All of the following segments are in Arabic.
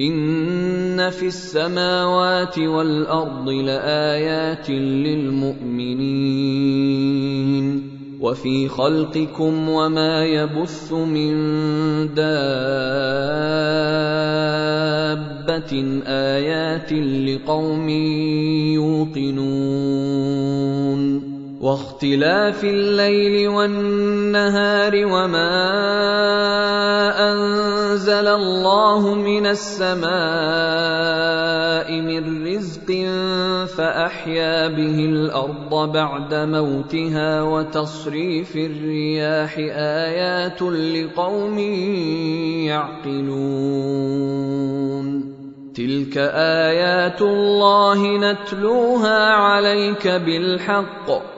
ان في السماوات والارض لايات للمؤمنين وفي خلقكم وما يبث من دابه ايات لقوم يوقنون واختلاف الليل والنهار وما أنزل الله من السماء من رزق فأحيا به الأرض بعد موتها وتصريف الرياح آيات لقوم يعقلون. تلك آيات الله نتلوها عليك بالحق.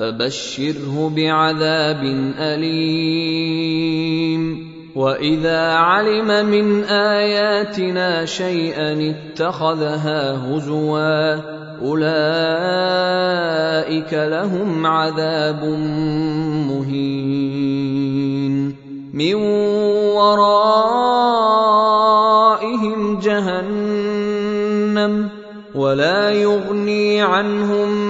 فبشره بعذاب أليم. وإذا علم من آياتنا شيئا اتخذها هزوا أولئك لهم عذاب مهين. من ورائهم جهنم ولا يغني عنهم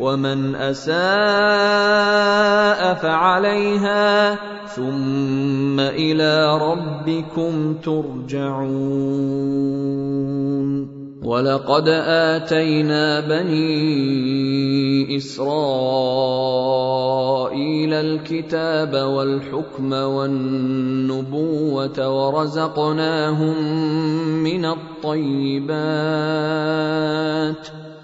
ومن اساء فعليها ثم إلى ربكم ترجعون ولقد اتينا بني اسرائيل الكتاب والحكم والنبوه ورزقناهم من الطيبات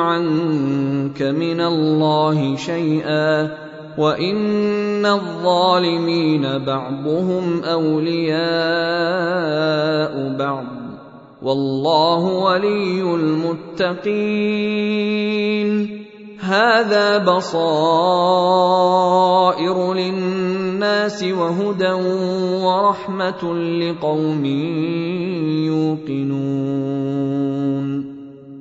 عنك من الله شيئا وإن الظالمين بعضهم أولياء بعض والله ولي المتقين هذا بصائر للناس وهدى ورحمة لقوم يوقنون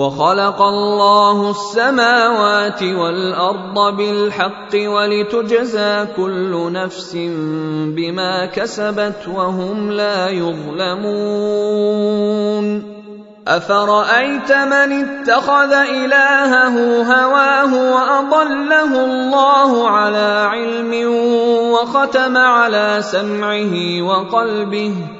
وخلق الله السماوات والأرض بالحق ولتجزى كل نفس بما كسبت وهم لا يظلمون. أفرأيت من اتخذ إلهه هواه وأضله الله على علم وختم على سمعه وقلبه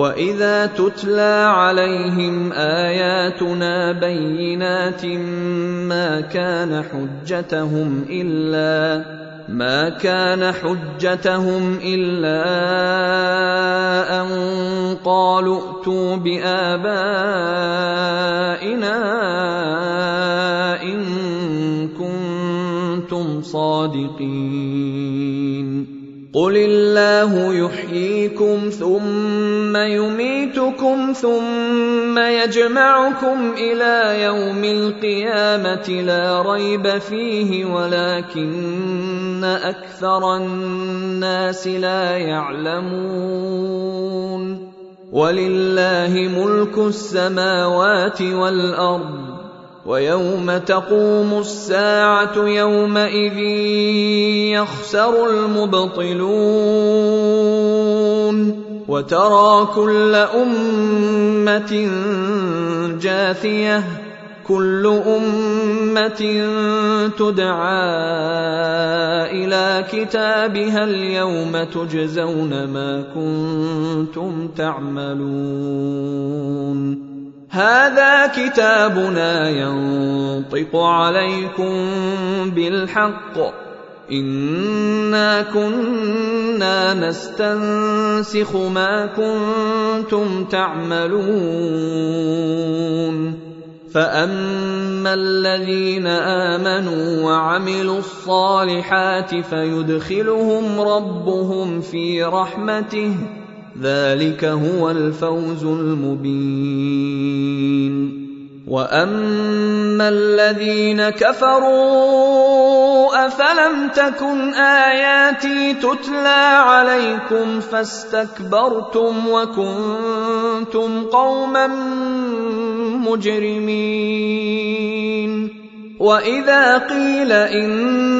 واذا تتلى عليهم اياتنا بينات ما كان حجتهم الا ما كان حجتهم الا ان قالوا ائتوا بابائنا ان كنتم صادقين قل الله يحييكم ثم يميتكم ثم يجمعكم إلى يوم القيامه لا ريب فيه ولكن أكثر الناس لا يعلمون ولله ملك السماوات والارض ويوم تقوم الساعة يومئذ يخسر المبطلون وترى كل أمة جاثية كل أمة تدعى إلى كتابها اليوم تجزون ما كنتم تعملون. هذا كتابنا ينطق عليكم بالحق. انا كنا نستنسخ ما كنتم تعملون فاما الذين امنوا وعملوا الصالحات فيدخلهم ربهم في رحمته ذلك هو الفوز المبين واما الذين كفروا افلم تكن اياتي تتلى عليكم فاستكبرتم وكنتم قوما مجرمين واذا قيل ان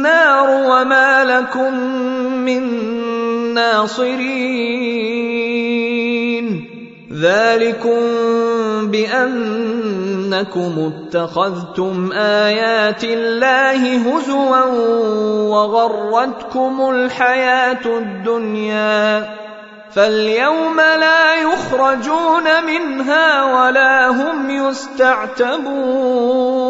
النار وما لكم من ناصرين. ذلكم بأنكم اتخذتم آيات الله هزوا وغرتكم الحياة الدنيا. فاليوم لا يخرجون منها ولا هم يستعتبون.